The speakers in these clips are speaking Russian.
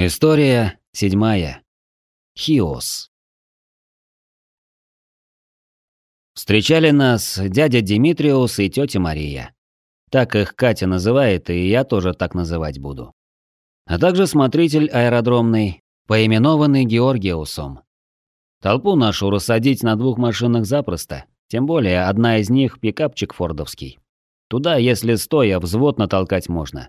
История седьмая. Хиос. Встречали нас дядя Димитриус и тетя Мария. Так их Катя называет, и я тоже так называть буду. А также смотритель аэродромный, поименованный Георгиусом. Толпу нашу рассадить на двух машинах запросто, тем более одна из них пикапчик фордовский. Туда, если стоя, взвод натолкать можно.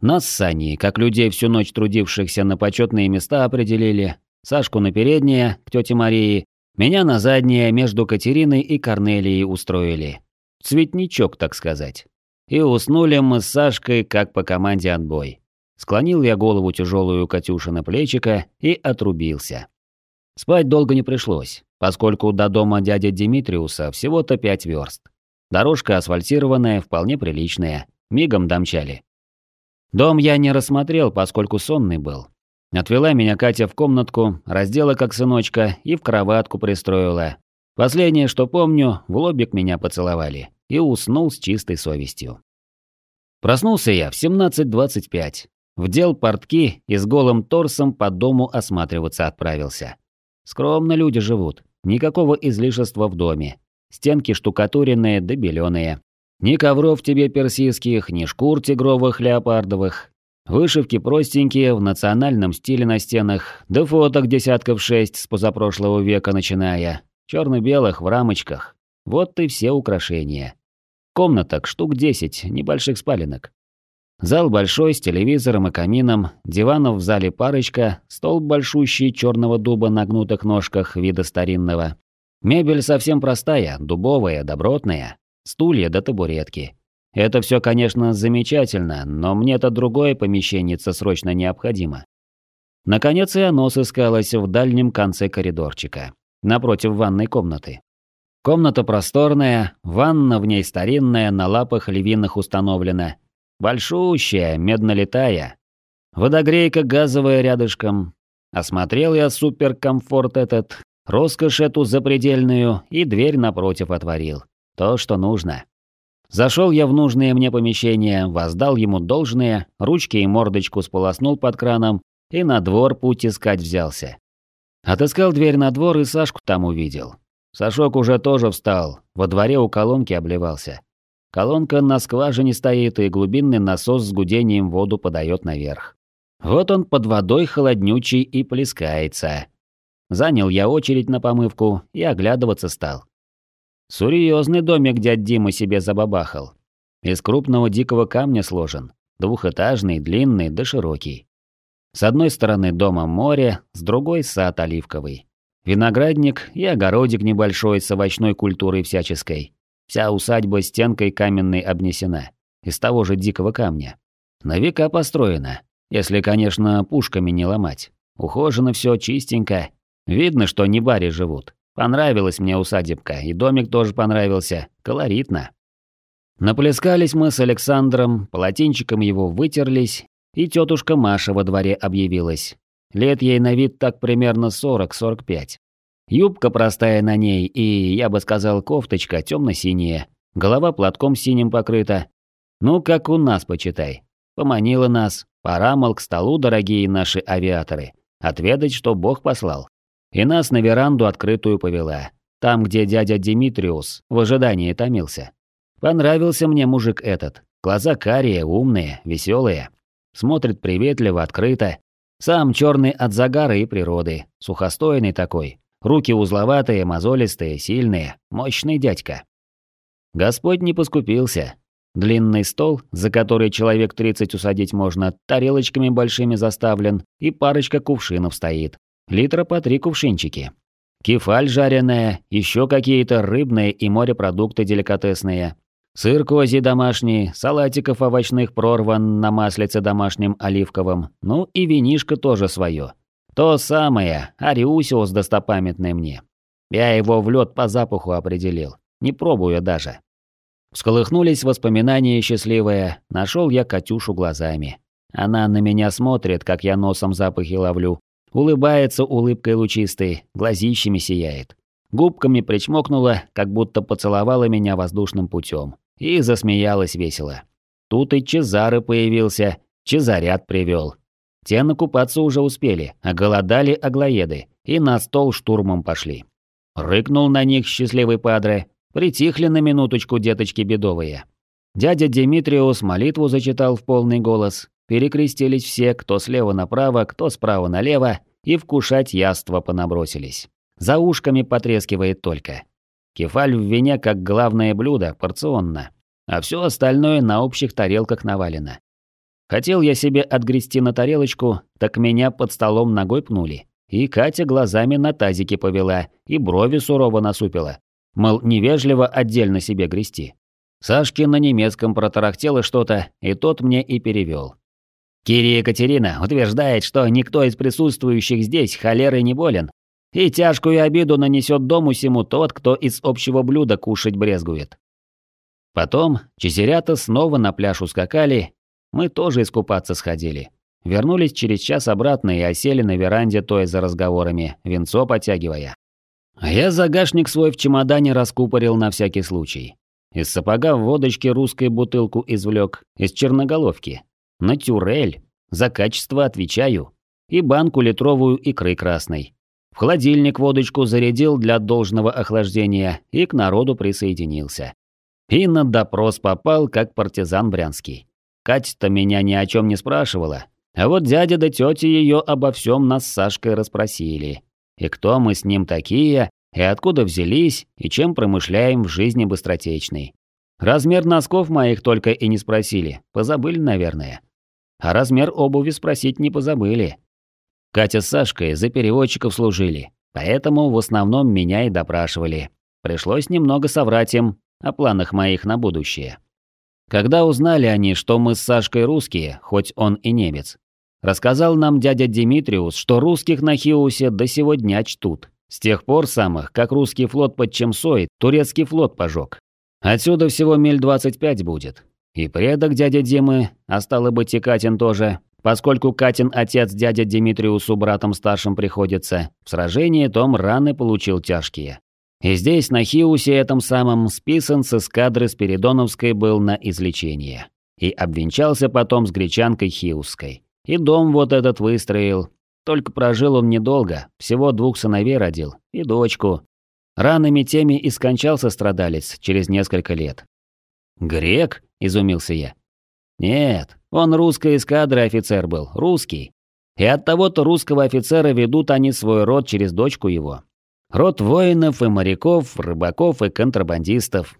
Нас с Саней, как людей всю ночь трудившихся на почетные места определили, Сашку на переднее, к тете Марии, меня на заднее, между Катериной и Корнелией устроили. Цветничок, так сказать. И уснули мы с Сашкой, как по команде отбой. Склонил я голову тяжелую Катюши на плечика и отрубился. Спать долго не пришлось, поскольку до дома дяди Димитриуса всего-то пять верст. Дорожка асфальтированная, вполне приличная, мигом домчали. Дом я не рассмотрел, поскольку сонный был. Отвела меня Катя в комнатку, раздела как сыночка и в кроватку пристроила. Последнее, что помню, в лобик меня поцеловали и уснул с чистой совестью. Проснулся я в 17.25. Вдел портки и с голым торсом по дому осматриваться отправился. Скромно люди живут, никакого излишества в доме. Стенки штукатуренные да беленые. Ни ковров тебе персидских, ни шкур тигровых леопардовых. Вышивки простенькие, в национальном стиле на стенах, да фоток десятков шесть с позапрошлого века начиная. черно-белых в рамочках. Вот и все украшения. Комнаток штук десять, небольших спаленок. Зал большой, с телевизором и камином, диванов в зале парочка, стол большущий черного дуба на гнутых ножках вида старинного. Мебель совсем простая, дубовая, добротная стулья да табуретки. Это все, конечно, замечательно, но мне-то другое помещение срочно необходимо. Наконец и оно сыскалось в дальнем конце коридорчика, напротив ванной комнаты. Комната просторная, ванна в ней старинная, на лапах львиных установлена. Большущая, меднолитая. Водогрейка газовая рядышком. Осмотрел я суперкомфорт этот, роскошь эту запредельную и дверь напротив отворил. То, что нужно. Зашел я в нужное мне помещение, воздал ему должное, ручки и мордочку сполоснул под краном и на двор путь искать взялся. Отыскал дверь на двор и Сашку там увидел. Сашок уже тоже встал, во дворе у колонки обливался. Колонка на скважине стоит, и глубинный насос с гудением воду подает наверх. Вот он под водой холоднючий и плескается. Занял я очередь на помывку и оглядываться стал. Серьезный домик дядь Дима себе забабахал. Из крупного дикого камня сложен. Двухэтажный, длинный да широкий. С одной стороны дома море, с другой сад оливковый. Виноградник и огородик небольшой с овощной культурой всяческой. Вся усадьба стенкой каменной обнесена. Из того же дикого камня. На века построена. Если, конечно, пушками не ломать. Ухожено все чистенько. Видно, что не баре живут. Понравилась мне усадебка, и домик тоже понравился. Колоритно. Наплескались мы с Александром, полотенчиком его вытерлись, и тетушка Маша во дворе объявилась. Лет ей на вид так примерно 40-45. Юбка простая на ней и, я бы сказал, кофточка темно-синяя, голова платком синим покрыта. Ну, как у нас, почитай. Поманила нас, пора, мол, к столу, дорогие наши авиаторы, отведать, что Бог послал. И нас на веранду открытую повела. Там, где дядя Димитриус в ожидании томился. Понравился мне мужик этот. Глаза карие, умные, веселые. Смотрит приветливо, открыто. Сам черный от загара и природы. Сухостойный такой. Руки узловатые, мозолистые, сильные. Мощный дядька. Господь не поскупился. Длинный стол, за который человек 30 усадить можно, тарелочками большими заставлен, и парочка кувшинов стоит, литра по три кувшинчики. Кефаль жареная, еще какие-то рыбные и морепродукты деликатесные. Сыр кози домашний, салатиков овощных прорван на маслице домашнем оливковом, ну и винишко тоже свое. То самое, Ариусиус достопамятный мне. Я его в лед по запаху определил, не пробую даже. Всколыхнулись воспоминания счастливые, нашел я Катюшу глазами. Она на меня смотрит, как я носом запахи ловлю, Улыбается улыбкой лучистой, глазищами сияет. Губками причмокнула, как будто поцеловала меня воздушным путем. И засмеялась весело. Тут и Чезары появился, Чезарят привел. Те накупаться уже успели, оголодали аглоеды и на стол штурмом пошли. Рыкнул на них счастливый падре, притихли на минуточку деточки бедовые. Дядя Димитриус молитву зачитал в полный голос, перекрестились все, кто слева направо, кто справа налево, и вкушать яство понабросились. За ушками потрескивает только. Кефаль в вине как главное блюдо, порционно, а все остальное на общих тарелках навалено. Хотел я себе отгрести на тарелочку, так меня под столом ногой пнули. И Катя глазами на тазике повела, и брови сурово насупила. Мол, невежливо отдельно себе грести. Сашке на немецком протарахтело что-то, и тот мне и перевел. Кири Екатерина утверждает, что никто из присутствующих здесь холерой не болен, и тяжкую обиду нанесет дому сему тот, кто из общего блюда кушать брезгует. Потом чезерята снова на пляж ускакали, мы тоже искупаться сходили. Вернулись через час обратно и осели на веранде той за разговорами, венцо потягивая. А я загашник свой в чемодане раскупорил на всякий случай. Из сапога в водочке русской бутылку извлек, из черноголовки. Натюрель. За качество отвечаю. И банку литровую икры красной. В холодильник водочку зарядил для должного охлаждения и к народу присоединился. И на допрос попал, как партизан брянский. Катя-то меня ни о чем не спрашивала, а вот дядя да тетя ее обо всем нас с Сашкой расспросили. И кто мы с ним такие, и откуда взялись, и чем промышляем в жизни быстротечной. Размер носков моих только и не спросили, позабыли, наверное. А размер обуви спросить не позабыли. Катя с Сашкой за переводчиков служили, поэтому в основном меня и допрашивали. Пришлось немного соврать им о планах моих на будущее. Когда узнали они, что мы с Сашкой русские, хоть он и немец, рассказал нам дядя Димитриус, что русских на Хиусе до сего дня чтут. С тех пор самых, как русский флот под Чемсой турецкий флот пожег. Отсюда всего миль 25 будет. И предок дядя Димы, а стало быть и Катин тоже, поскольку Катин отец дядя Димитриусу братом старшим приходится, в сражении том раны получил тяжкие. И здесь, на Хиусе этом самом, списан с эскадры Спиридоновской был на излечение. И обвенчался потом с гречанкой Хиусской. И дом вот этот выстроил. Только прожил он недолго, всего двух сыновей родил, и дочку. Ранами теми и скончался страдалец через несколько лет. «Грек?» – изумился я. «Нет, он русской эскадры офицер был, русский. И от того-то русского офицера ведут они свой род через дочку его. Род воинов и моряков, рыбаков и контрабандистов.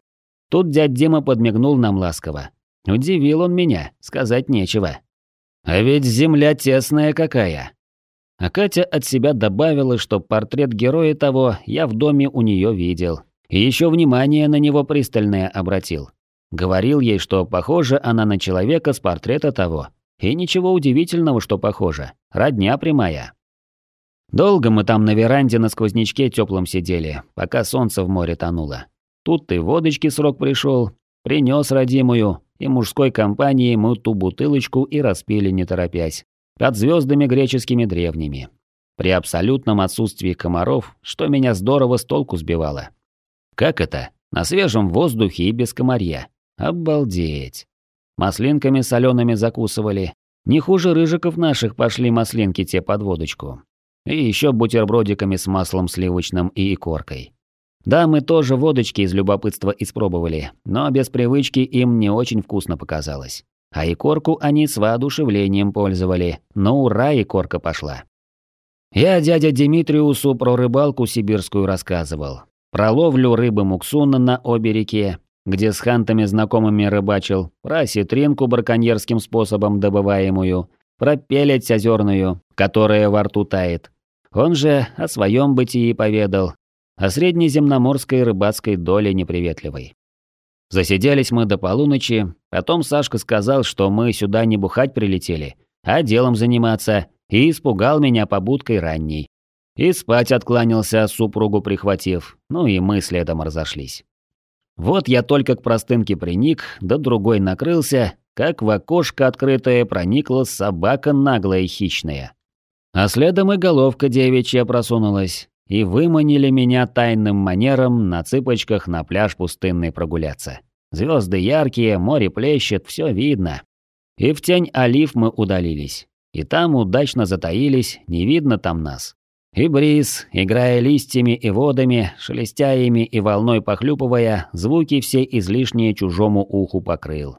Тут дядь Дима подмигнул нам ласково. Удивил он меня, сказать нечего. А ведь земля тесная какая. А Катя от себя добавила, что портрет героя того я в доме у нее видел. И еще внимание на него пристальное обратил. Говорил ей, что похожа она на человека с портрета того. И ничего удивительного, что похожа. Родня прямая. Долго мы там на веранде на сквознячке теплом сидели, пока солнце в море тонуло. Тут и водочки срок пришел, принес родимую, и мужской компании мы ту бутылочку и распили не торопясь, под звездами греческими древними. При абсолютном отсутствии комаров, что меня здорово с толку сбивало. Как это? На свежем воздухе и без комарья. Обалдеть. Маслинками солеными закусывали. Не хуже рыжиков наших пошли маслинки те под водочку. И еще бутербродиками с маслом сливочным и икоркой. Да, мы тоже водочки из любопытства испробовали, но без привычки им не очень вкусно показалось. А икорку они с воодушевлением пользовали. Ну ура, икорка пошла. Я дядя Димитриусу про рыбалку сибирскую рассказывал. Про ловлю рыбы муксуна на обе реке, где с хантами знакомыми рыбачил, про ситринку браконьерским способом добываемую, про пелять озерную, которая во рту тает. Он же о своем бытии поведал, о среднеземноморской рыбацкой доле неприветливой. Засиделись мы до полуночи, потом Сашка сказал, что мы сюда не бухать прилетели, а делом заниматься, и испугал меня побудкой ранней. И спать откланялся, супругу прихватив, ну и мы следом разошлись. Вот я только к простынке приник, да другой накрылся, как в окошко открытое проникла собака наглая и хищная. А следом и головка девичья просунулась, и выманили меня тайным манером на цыпочках на пляж пустынный прогуляться. Звезды яркие, море плещет, все видно. И в тень олив мы удалились. и там удачно затаились, не видно там нас. И бриз, играя листьями и водами, шелестя ими и волной похлюпывая, звуки все излишние чужому уху покрыл.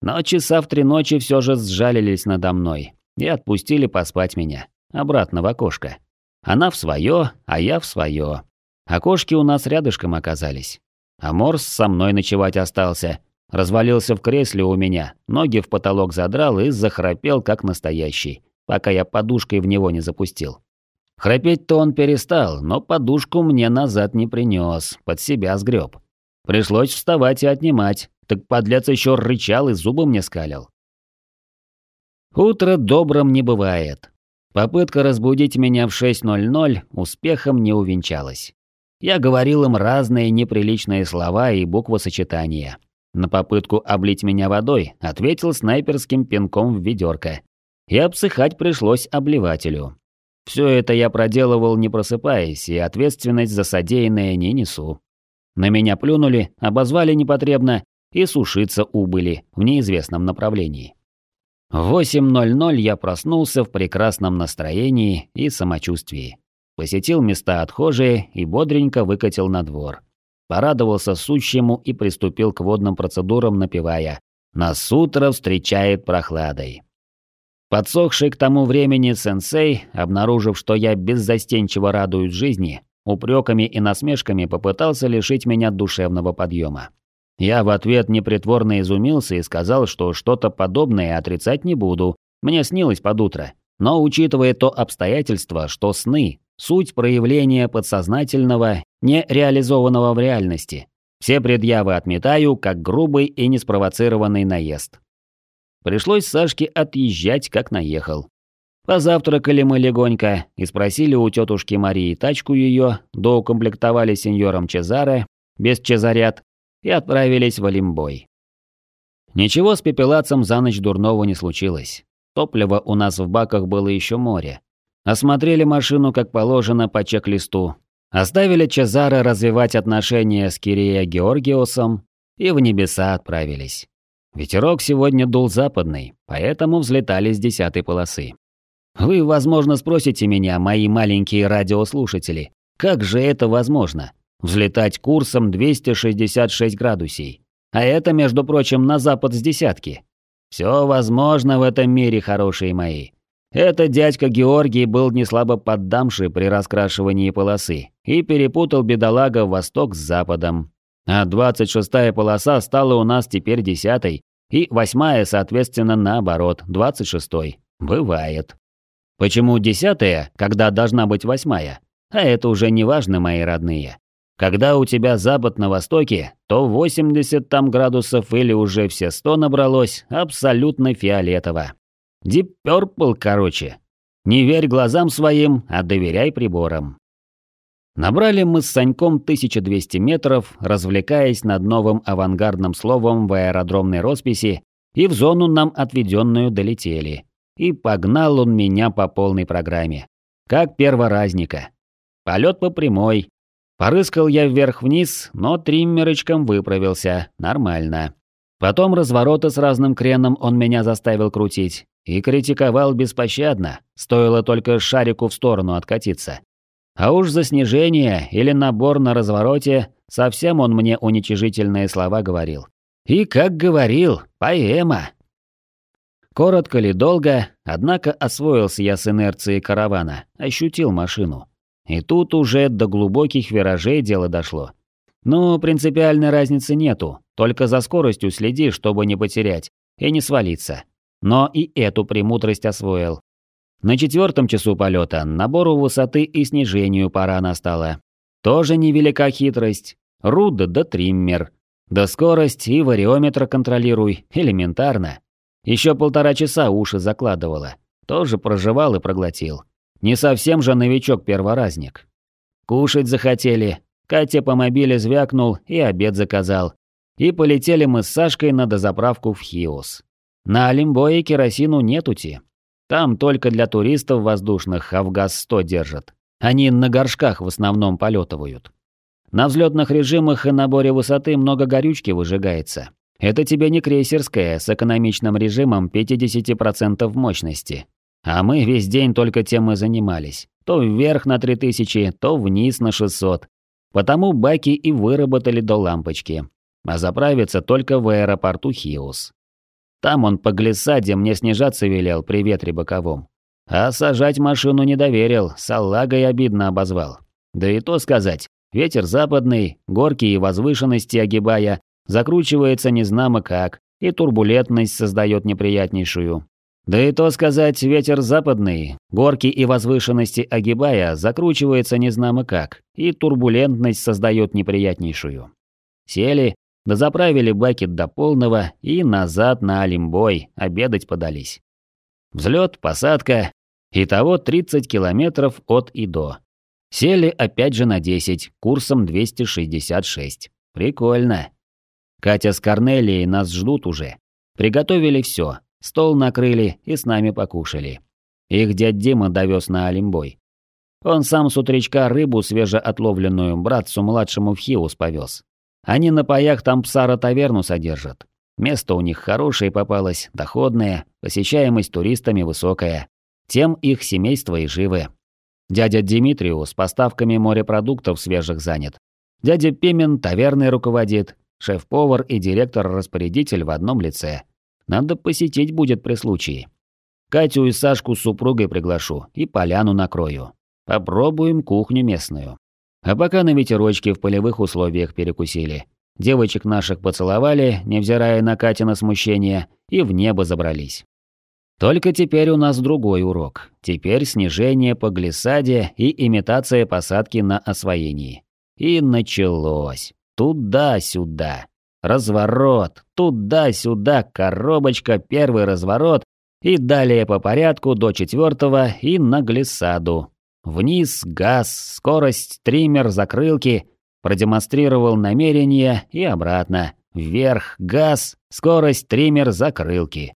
Но часа в три ночи все же сжалились надо мной и отпустили поспать меня, обратно в окошко. Она в свое, а я в свое. Окошки у нас рядышком оказались. А Морс со мной ночевать остался. Развалился в кресле у меня, ноги в потолок задрал и захрапел, как настоящий, пока я подушкой в него не запустил. Храпеть-то он перестал, но подушку мне назад не принес, под себя сгреб. Пришлось вставать и отнимать, так подлец еще рычал и зубы мне скалил. Утро добрым не бывает. Попытка разбудить меня в 6.00 успехом не увенчалась. Я говорил им разные неприличные слова и буквосочетания. На попытку облить меня водой ответил снайперским пинком в ведерко. И обсыхать пришлось обливателю. Все это я проделывал не просыпаясь, и ответственность за содеянное не несу. На меня плюнули, обозвали непотребно и сушиться убыли в неизвестном направлении. В 8.00 я проснулся в прекрасном настроении и самочувствии. Посетил места отхожие и бодренько выкатил на двор. Порадовался сущему и приступил к водным процедурам, напевая «Нас утро встречает прохладой». Подсохший к тому времени сенсей, обнаружив, что я беззастенчиво радуюсь жизни, упреками и насмешками попытался лишить меня душевного подъема. Я в ответ непритворно изумился и сказал, что что-то подобное отрицать не буду, мне снилось под утро. Но учитывая то обстоятельство, что сны – суть проявления подсознательного, не реализованного в реальности, все предъявы отметаю, как грубый и неспровоцированный наезд. Пришлось Сашке отъезжать, как наехал. Позавтракали мы легонько и спросили у тетушки Марии тачку ее, доукомплектовали сеньором Чезаре, без Чезарят, и отправились в Олимбой. Ничего с пепелацем за ночь дурного не случилось. Топлива у нас в баках было еще море. Осмотрели машину как положено по чек-листу. Оставили Чезаре развивать отношения с Кирия Георгиосом и в небеса отправились. Ветерок сегодня дул западный, поэтому взлетали с десятой полосы. Вы, возможно, спросите меня, мои маленькие радиослушатели, как же это возможно? Взлетать курсом 266 градусей. А это, между прочим, на запад с десятки. Все возможно в этом мире, хорошие мои. Это дядька Георгий был неслабо поддамший при раскрашивании полосы и перепутал бедолага восток с западом, а 26-я полоса стала у нас теперь десятой, и восьмая, соответственно, наоборот, 26-й. Бывает. Почему десятая, когда должна быть восьмая? А это уже не важно, мои родные. Когда у тебя запад на востоке, то 80 там градусов или уже все 100 набралось, абсолютно фиолетово. Deep Purple, короче. Не верь глазам своим, а доверяй приборам. Набрали мы с Саньком 1200 метров, развлекаясь над новым авангардным словом в аэродромной росписи, и в зону нам отведенную долетели. И погнал он меня по полной программе. Как перворазника. Полет по прямой. Порыскал я вверх-вниз, но триммерочком выправился. Нормально. Потом развороты с разным креном он меня заставил крутить. И критиковал беспощадно, стоило только шарику в сторону откатиться. А уж за снижение или набор на развороте совсем он мне уничижительные слова говорил. И как говорил, поэма. Коротко ли долго, однако освоился я с инерцией каравана, ощутил машину. И тут уже до глубоких виражей дело дошло. Ну, принципиальной разницы нету, только за скоростью следи, чтобы не потерять и не свалиться. Но и эту премудрость освоил. На четвертом часу полета набору высоты и снижению пора настала. Тоже невелика хитрость. Руда да триммер. Да скорость и вариометр контролируй, элементарно. Еще полтора часа уши закладывала. Тоже проживал и проглотил. Не совсем же новичок-перворазник. Кушать захотели. Катя по мобиле звякнул и обед заказал. И полетели мы с Сашкой на дозаправку в Хиос. На Олимбое керосину нетути, там только для туристов воздушных Авгаз-100 держат. Они на горшках в основном полетывают. На взлетных режимах и наборе высоты много горючки выжигается. Это тебе не крейсерская с экономичным режимом 50% мощности. А мы весь день только тем и занимались. То вверх на 3000, то вниз на 600. Потому баки и выработали до лампочки. А заправиться только в аэропорту Хиус. Там он по глиссаде мне снижаться велел при ветре боковом. А сажать машину не доверил, салагой обидно обозвал. Да и то сказать, ветер западный, горки и возвышенности огибая, закручивается незнамо как, и турбулентность создает неприятнейшую. Да и то сказать, ветер западный, горки и возвышенности огибая, закручивается незнамо как, и турбулентность создает неприятнейшую. Сели, да заправили баки до полного и назад на Олимбой обедать подались. Взлет, посадка, итого 30 километров от и до. Сели опять же на 10, курсом 266. Прикольно. Катя с Корнелией нас ждут уже. Приготовили все, стол накрыли и с нами покушали. Их дядь Дима довез на Олимбой. Он сам с утречка рыбу свежеотловленную братцу младшему в Хиус повез. Они на паях там псара-таверну содержат. Место у них хорошее попалось, доходное, посещаемость туристами высокая. Тем их семейство и живы. Дядя Димитрию с поставками морепродуктов свежих занят. Дядя Пимен таверной руководит, Шеф-повар и директор-распорядитель в одном лице. Надо посетить будет при случае. Катю и Сашку с супругой приглашу и поляну накрою. Попробуем кухню местную. А пока на ветерочке в полевых условиях перекусили. Девочек наших поцеловали, невзирая на Катина смущение, и в небо забрались. Только теперь у нас другой урок. Теперь снижение по глиссаде и имитация посадки на освоении. И началось. Туда-сюда. Разворот. Туда-сюда. Коробочка. Первый разворот. И далее по порядку до четвертого и на глиссаду. Вниз газ, скорость, триммер, закрылки. Продемонстрировал намерение и обратно. Вверх газ, скорость, триммер, закрылки.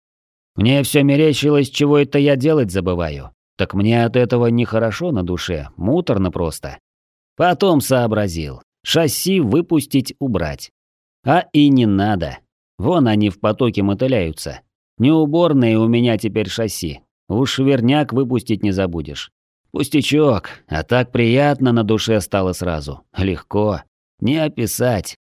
Мне все мерещилось, чего это я делать забываю. Так мне от этого нехорошо на душе, муторно просто. Потом сообразил. Шасси выпустить, убрать. А и не надо. Вон они в потоке мотыляются. Неуборные у меня теперь шасси. Уж верняк выпустить не забудешь. Пустячок, а так приятно на душе стало сразу. Легко. Не описать.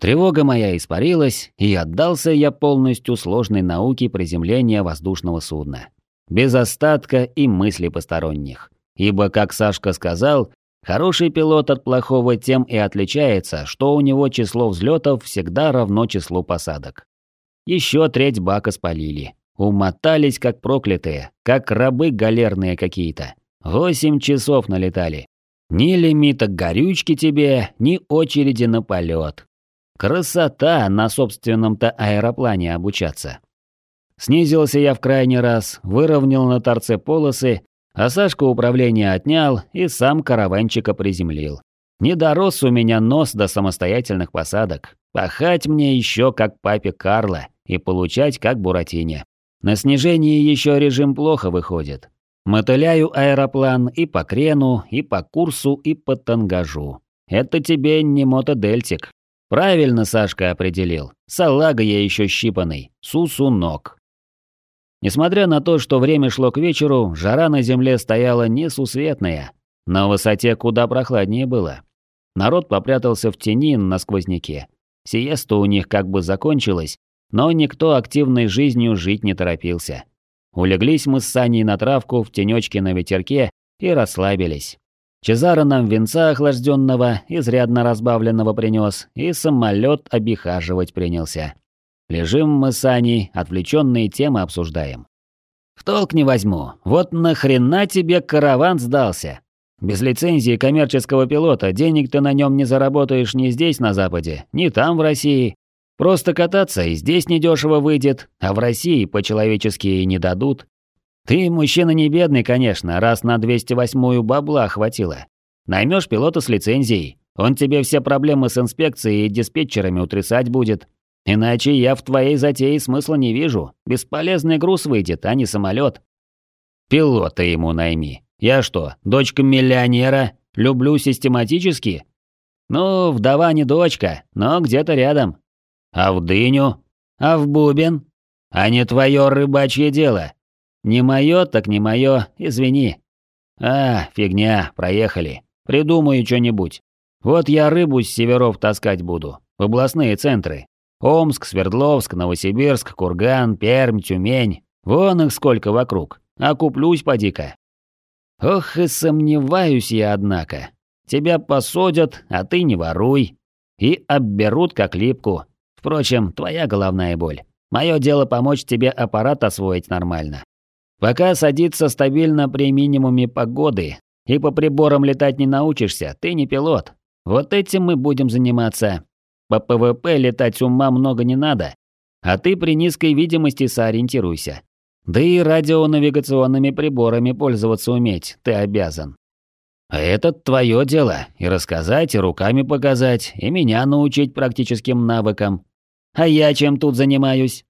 Тревога моя испарилась, и отдался я полностью сложной науке приземления воздушного судна. Без остатка и мыслей посторонних. Ибо, как Сашка сказал, Хороший пилот от плохого тем и отличается, что у него число взлетов всегда равно числу посадок. Еще треть бака спалили. Умотались как проклятые, как рабы галерные какие-то. Восемь часов налетали. Ни лимита горючки тебе, ни очереди на полет. Красота на собственном-то аэроплане обучаться. Снизился я в крайний раз, выровнял на торце полосы а Сашка управление отнял и сам караванчика приземлил. Не дорос у меня нос до самостоятельных посадок. Пахать мне еще как папе Карла и получать как Буратине. На снижении еще режим плохо выходит. Мотыляю аэроплан и по крену, и по курсу, и по тангажу. Это тебе не мотодельтик. Правильно Сашка определил. Салага я еще щипанный. Сусунок. Несмотря на то, что время шло к вечеру, жара на земле стояла несусветная. На высоте куда прохладнее было. Народ попрятался в тени на сквозняке. Сиеста у них как бы закончилась, но никто активной жизнью жить не торопился. Улеглись мы с Саней на травку в тенечке на ветерке и расслабились. Чезаро нам венца охлажденного, изрядно разбавленного принес, и самолет обихаживать принялся. Лежим мы с Аней, отвлеченные темы обсуждаем. В толк не возьму. Вот нахрена тебе караван сдался? Без лицензии коммерческого пилота денег ты на нем не заработаешь ни здесь, на Западе, ни там, в России. Просто кататься и здесь недешево выйдет, а в России по-человечески и не дадут. Ты мужчина не бедный, конечно, раз на 208-ю бабла хватило. Наймешь пилота с лицензией, он тебе все проблемы с инспекцией и диспетчерами утрясать будет, Иначе я в твоей затее смысла не вижу. Бесполезный груз выйдет, а не самолет. Пилота ему найми. Я что, дочка миллионера? Люблю систематически? Ну, вдова не дочка, но где-то рядом. А в дыню? А в бубен? А не твое рыбачье дело. Не мое, так не мое, извини. А, фигня, проехали. Придумаю что-нибудь. Вот я рыбу с северов таскать буду. В областные центры. Омск, Свердловск, Новосибирск, Курган, Пермь, Тюмень. Вон их сколько вокруг. А куплюсь поди-ка. Ох и сомневаюсь я, однако. Тебя посадят, а ты не воруй. И обберут как липку. Впрочем, твоя головная боль. Мое дело помочь тебе аппарат освоить нормально. Пока садиться стабильно при минимуме погоды и по приборам летать не научишься, ты не пилот. Вот этим мы будем заниматься. По ПВП летать ума много не надо, а ты при низкой видимости сориентируйся. Да и радионавигационными приборами пользоваться уметь ты обязан. А это твое дело, и рассказать, и руками показать, и меня научить практическим навыкам. А я чем тут занимаюсь?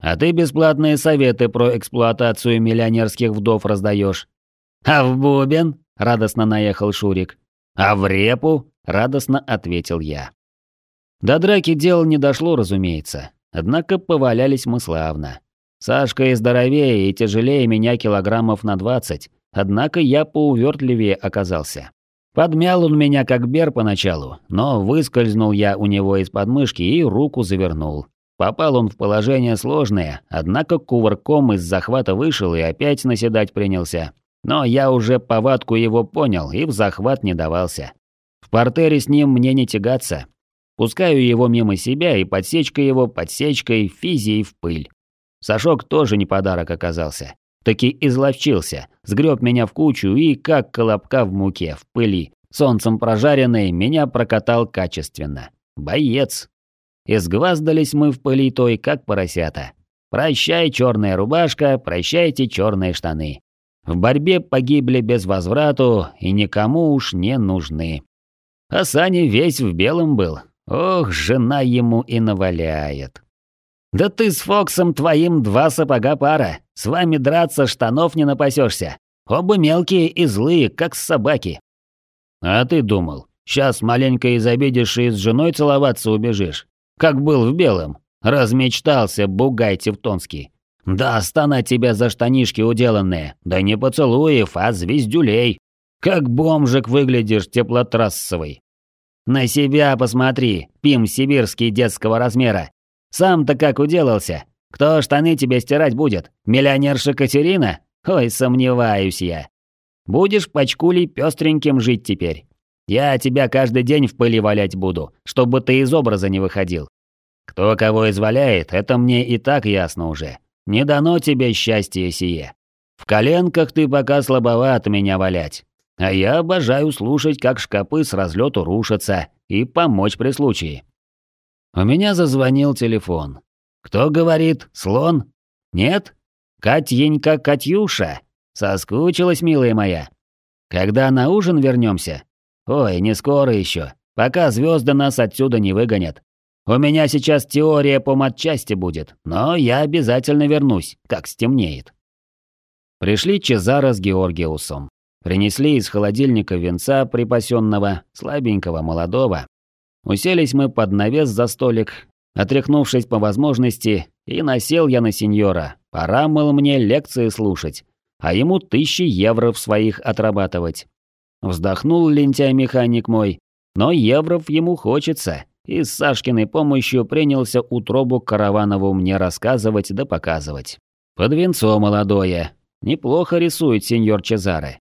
А ты бесплатные советы про эксплуатацию миллионерских вдов раздаешь. А в бубен? Радостно наехал Шурик. А в репу? Радостно ответил я. До драки дело не дошло, разумеется. Однако повалялись мы славно. Сашка и здоровее, и тяжелее меня килограммов на двадцать, однако я поувертливее оказался. Подмял он меня как бер поначалу, но выскользнул я у него из подмышки и руку завернул. Попал он в положение сложное, однако кувырком из захвата вышел и опять наседать принялся. Но я уже повадку его понял и в захват не давался. В портере с ним мне не тягаться. Пускаю его мимо себя и подсечка его подсечкой физией в пыль. Сашок тоже не подарок оказался. Таки изловчился, сгреб меня в кучу и, как колобка в муке, в пыли, солнцем прожаренный, меня прокатал качественно. Боец. Изгваздались мы в пыли той, как поросята. Прощай, черная рубашка, прощайте, черные штаны. В борьбе погибли без возврату и никому уж не нужны. А Саня весь в белом был. Ох, жена ему и наваляет. «Да ты с Фоксом твоим два сапога пара. С вами драться штанов не напасешься. Оба мелкие и злые, как собаки». «А ты думал, сейчас маленько изобидишь и с женой целоваться убежишь? Как был в белом. Размечтался, бугай тевтонский. Да стана тебя за штанишки уделанные, да не поцелуев, а звездюлей. Как бомжик выглядишь теплотрассовый. На себя посмотри, пим сибирский детского размера. Сам-то как уделался? Кто штаны тебе стирать будет? Миллионерша Катерина? Ой, сомневаюсь я. Будешь пачкулей пестреньким жить теперь. Я тебя каждый день в пыли валять буду, чтобы ты из образа не выходил. Кто кого изваляет, это мне и так ясно уже. Не дано тебе счастье сие. В коленках ты пока слабоват меня валять. А я обожаю слушать, как шкапы с разлету рушатся, и помочь при случае. У меня зазвонил телефон. Кто говорит, слон? Нет? Катенька Катюша? Соскучилась, милая моя. Когда на ужин вернемся? Ой, не скоро еще. Пока звезды нас отсюда не выгонят. У меня сейчас теория по матчасти будет, но я обязательно вернусь, как стемнеет. Пришли Чезаро с Георгиусом. Принесли из холодильника венца припасенного, слабенького, молодого, Уселись мы под навес за столик, отряхнувшись по возможности, и насел я на сеньора. Пора, мол, мне лекции слушать, а ему тысячи евро в своих отрабатывать. Вздохнул лентяй-механик мой, но евров ему хочется, и с Сашкиной помощью принялся утробу Караванову мне рассказывать да показывать. Под венцо молодое. Неплохо рисует сеньор Чезаре.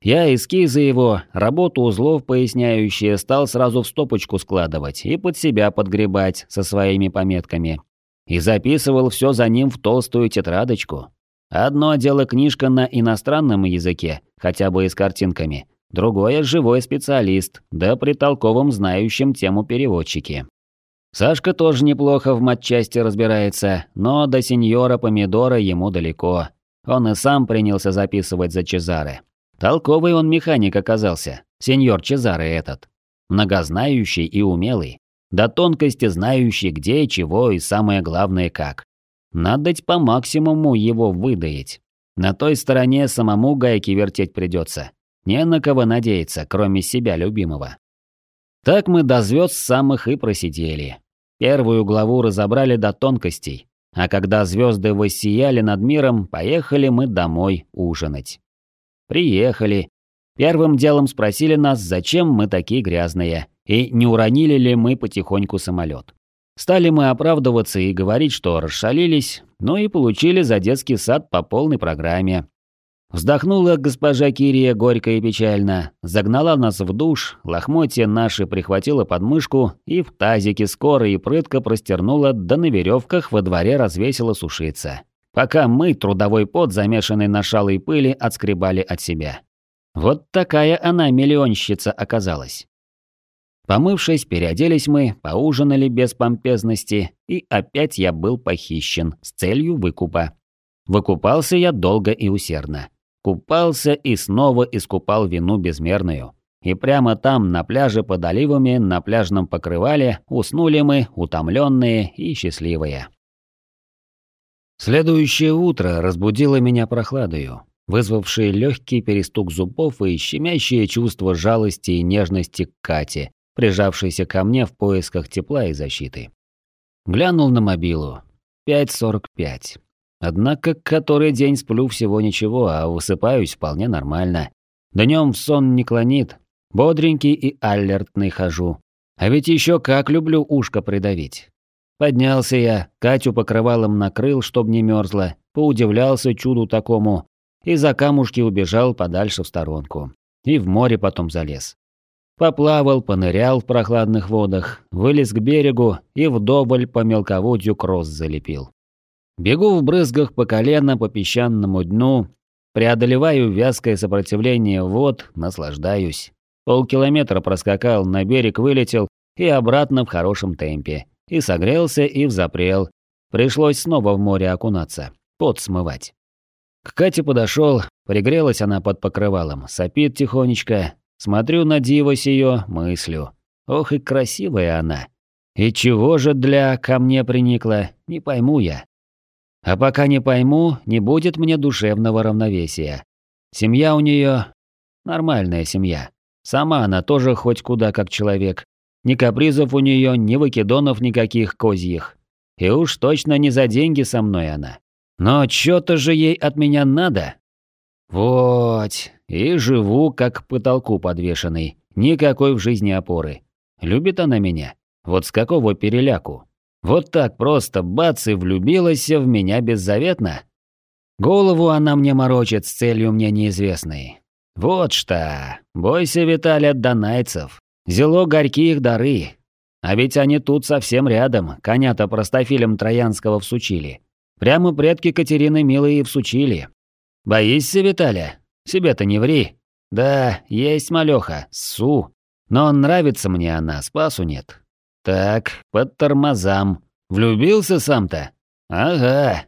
Я эскизы его, работу узлов поясняющие, стал сразу в стопочку складывать и под себя подгребать со своими пометками. И записывал все за ним в толстую тетрадочку. Одно дело книжка на иностранном языке, хотя бы и с картинками. Другое – живой специалист, да при толковом знающем тему переводчике. Сашка тоже неплохо в матчасти разбирается, но до сеньора Помидора ему далеко. Он и сам принялся записывать за Чезаре. Толковый он механик оказался, сеньор Чезаре этот. Многознающий и умелый, до тонкости знающий где, чего и самое главное как. Надоть по максимуму его выдаить. На той стороне самому гайки вертеть придется. Не на кого надеяться, кроме себя любимого. Так мы до звезд самых и просидели. Первую главу разобрали до тонкостей. а когда звезды воссияли над миром, поехали мы домой ужинать. Приехали. Первым делом спросили нас, зачем мы такие грязные, и не уронили ли мы потихоньку самолет. Стали мы оправдываться и говорить, что расшалились, но и получили за детский сад по полной программе. Вздохнула госпожа Кирия горько и печально, загнала нас в душ, лохмотья наши прихватила под мышку и в тазике скоро и прытко простернула, да на веревках во дворе развесила сушиться. Пока мы трудовой пот, замешанный на шалой пыли, отскребали от себя. Вот такая она миллионщица оказалась. Помывшись, переоделись мы, поужинали без помпезности, и опять я был похищен с целью выкупа. Выкупался я долго и усердно. Купался и снова искупал вину безмерную. И прямо там, на пляже под оливами, на пляжном покрывале, уснули мы, утомленные и счастливые. Следующее утро разбудило меня прохладою, вызвавшее легкий перестук зубов и щемящее чувство жалости и нежности к Кате, прижавшейся ко мне в поисках тепла и защиты. Глянул на мобилу. 5.45. Однако который день сплю всего ничего, а высыпаюсь вполне нормально. Днем в сон не клонит. Бодренький и алертный хожу. А ведь еще как люблю ушко придавить. Поднялся я, Катю покрывалом накрыл, чтоб не мерзла, поудивлялся чуду такому, и за камушки убежал подальше в сторонку. И в море потом залез. Поплавал, понырял в прохладных водах, вылез к берегу и вдоволь по мелководью кросс залепил. Бегу в брызгах по колено по песчаному дну, преодолеваю вязкое сопротивление вод, наслаждаюсь. Полкилометра проскакал, на берег вылетел и обратно в хорошем темпе. И согрелся, и взапрел. Пришлось снова в море окунаться, пот смывать. К Кате подошел, пригрелась она под покрывалом, сопит тихонечко. Смотрю на диво сие, мыслю. Ох и красивая она. И чего же для ко мне приникла, не пойму я. А пока не пойму, не будет мне душевного равновесия. Семья у нее нормальная семья. Сама она тоже хоть куда как человек. Ни капризов у нее, ни выкидонов никаких козьих. И уж точно не за деньги со мной она. Но что-то же ей от меня надо. Вот, и живу как к потолку подвешенный. Никакой в жизни опоры. Любит она меня? Вот с какого переляку? Вот так просто бац и влюбилась в меня беззаветно. Голову она мне морочит с целью мне неизвестной. Вот что, бойся, Виталий, от донайцев. Зело горькие их дары. А ведь они тут совсем рядом, коня-то простофилем Троянского всучили. Прямо предки Катерины Милые всучили. Боишься, Виталя? Себе-то не ври. Да, есть малёха, Су. Но нравится мне она, спасу нет. Так, под тормозам. Влюбился сам-то? Ага.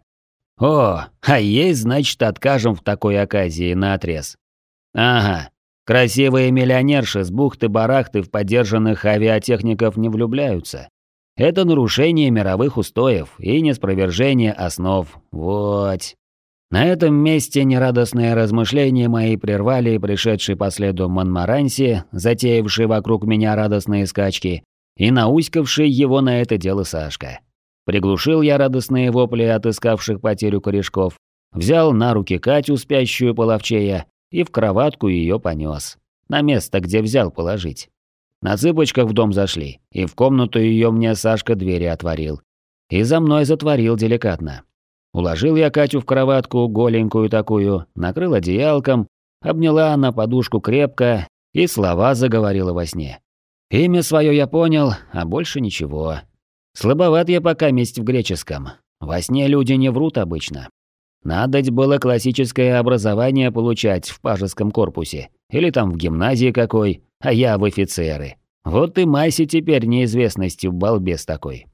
О, а есть, значит, откажем в такой оказии на отрез. Ага. Красивые миллионерши с бухты-барахты в поддержанных авиатехников не влюбляются. Это нарушение мировых устоев и неспровержение основ. Вот. На этом месте нерадостные размышления мои прервали пришедший по следу Монмаранси, затеявший вокруг меня радостные скачки, и науськавший его на это дело Сашка. Приглушил я радостные вопли отыскавших потерю корешков, взял на руки Катю, спящую половчея, и в кроватку ее понес. На место, где взял положить. На цыпочках в дом зашли, и в комнату ее мне Сашка двери отворил. И за мной затворил деликатно. Уложил я Катю в кроватку, голенькую такую, накрыл одеялком, обняла на подушку крепко и слова заговорила во сне. Имя свое я понял, а больше ничего. Слабоват я пока месть в греческом. Во сне люди не врут обычно. Надоть было классическое образование получать в пажеском корпусе. Или там в гимназии какой, а я в офицеры. Вот и Майси теперь неизвестностью балбес такой.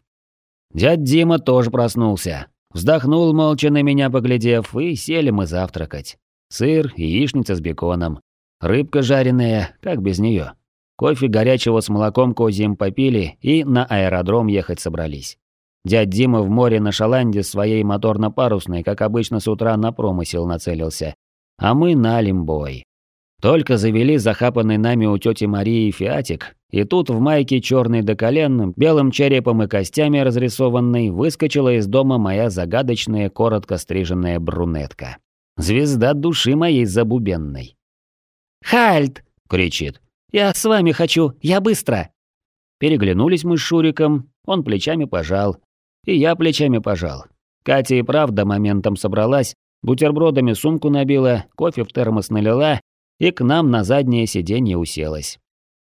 Дядь Дима тоже проснулся. Вздохнул молча на меня поглядев, и сели мы завтракать. Сыр, яичница с беконом. Рыбка жареная, как без нее. Кофе горячего с молоком козьим попили и на аэродром ехать собрались. Дядь Дима в море на шаланде своей моторно-парусной, как обычно с утра на промысел нацелился. А мы на лимбой. Только завели захапанный нами у тети Марии фиатик, и тут в майке черной до колен, белым черепом и костями разрисованной, выскочила из дома моя загадочная, коротко стриженная брюнетка. Звезда души моей забубенной. «Хальт!» — кричит. «Я с вами хочу, я быстро!» Переглянулись мы с Шуриком, он плечами пожал. И я плечами пожал. Катя и правда моментом собралась, бутербродами сумку набила, кофе в термос налила и к нам на заднее сиденье уселась.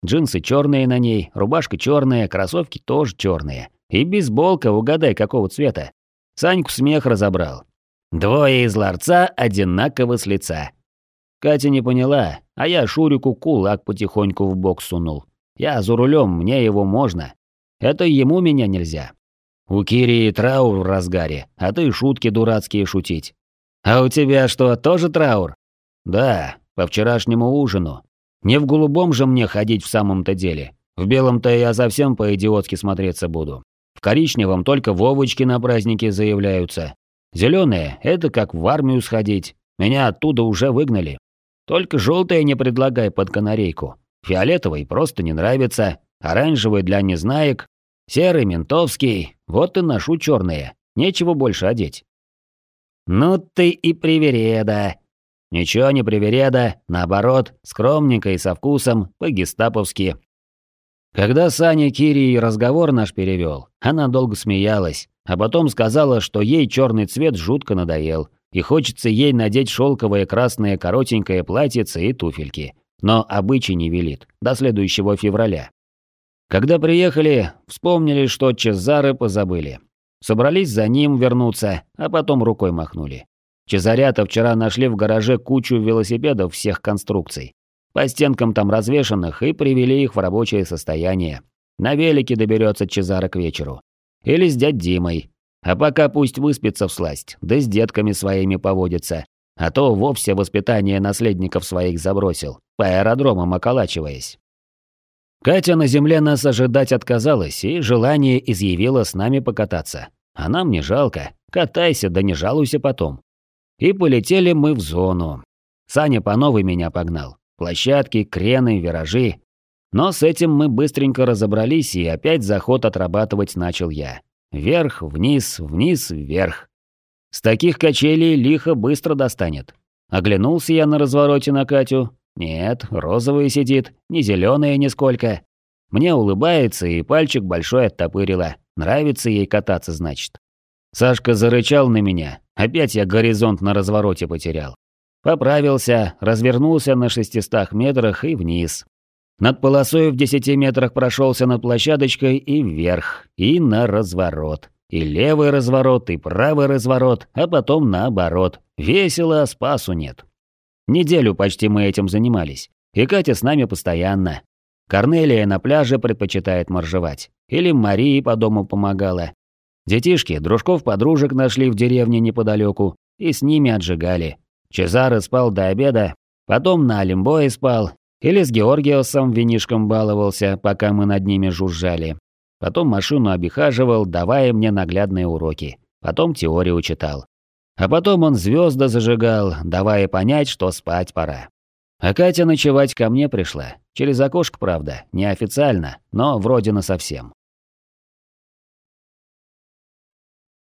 Джинсы черные на ней, рубашка черная, кроссовки тоже черные. И бейсболка, угадай, какого цвета. Саньку смех разобрал. Двое из ларца одинаково с лица. Катя не поняла, а я Шурику кулак потихоньку в бок сунул. Я за рулем, мне его можно. Это ему меня нельзя. У Кирии траур в разгаре, а ты шутки дурацкие шутить. А у тебя что, тоже траур? Да, по вчерашнему ужину. Не в голубом же мне ходить в самом-то деле. В белом-то я совсем по-идиотски смотреться буду. В коричневом только Вовочки на празднике заявляются. Зеленые – это как в армию сходить. Меня оттуда уже выгнали. Только желтое не предлагай под канарейку. Фиолетовый просто не нравится. Оранжевый для незнаек. Серый ментовский. Вот и ношу черные. Нечего больше одеть. Ну ты и привереда. Ничего не привереда, наоборот, скромненько и со вкусом, по-гестаповски. Когда Саня Кири разговор наш перевел, она долго смеялась, а потом сказала, что ей черный цвет жутко надоел, и хочется ей надеть шелковое красное коротенькое платьице и туфельки. Но обычай не велит, до следующего февраля. Когда приехали, вспомнили, что Чезары позабыли. Собрались за ним вернуться, а потом рукой махнули. Чезарята вчера нашли в гараже кучу велосипедов всех конструкций. По стенкам там развешанных и привели их в рабочее состояние. На велике доберется Чезаро к вечеру. Или с дядь Димой. А пока пусть выспится в сласть, да с детками своими поводится. А то вовсе воспитание наследников своих забросил, по аэродромам околачиваясь. Катя на земле нас ожидать отказалась и желание изъявила с нами покататься. А нам не жалко. Катайся, да не жалуйся потом. И полетели мы в зону. Саня по новой меня погнал. Площадки, крены, виражи. Но с этим мы быстренько разобрались, и опять заход отрабатывать начал я. Вверх, вниз, вниз, вверх. С таких качелей лихо быстро достанет. Оглянулся я на развороте на Катю. Нет, розовая сидит, не зеленая нисколько. Мне улыбается и пальчик большой оттопырила. Нравится ей кататься, значит. Сашка зарычал на меня. Опять я горизонт на развороте потерял. Поправился, развернулся на шестистах метрах и вниз. Над полосой в десяти метрах прошелся над площадочкой и вверх, и на разворот. И левый разворот, и правый разворот, а потом наоборот. Весело, а спасу нет. Неделю почти мы этим занимались. И Катя с нами постоянно. Корнелия на пляже предпочитает моржевать. Или Марии по дому помогала. Детишки дружков-подружек нашли в деревне неподалеку и с ними отжигали. Чезаро спал до обеда, потом на Олимбое спал, или с Георгиосом винишком баловался, пока мы над ними жужжали. Потом машину обихаживал, давая мне наглядные уроки. Потом теорию читал. А потом он звезды зажигал, давая понять, что спать пора. А Катя ночевать ко мне пришла. Через окошко, правда, неофициально, но вроде на совсем.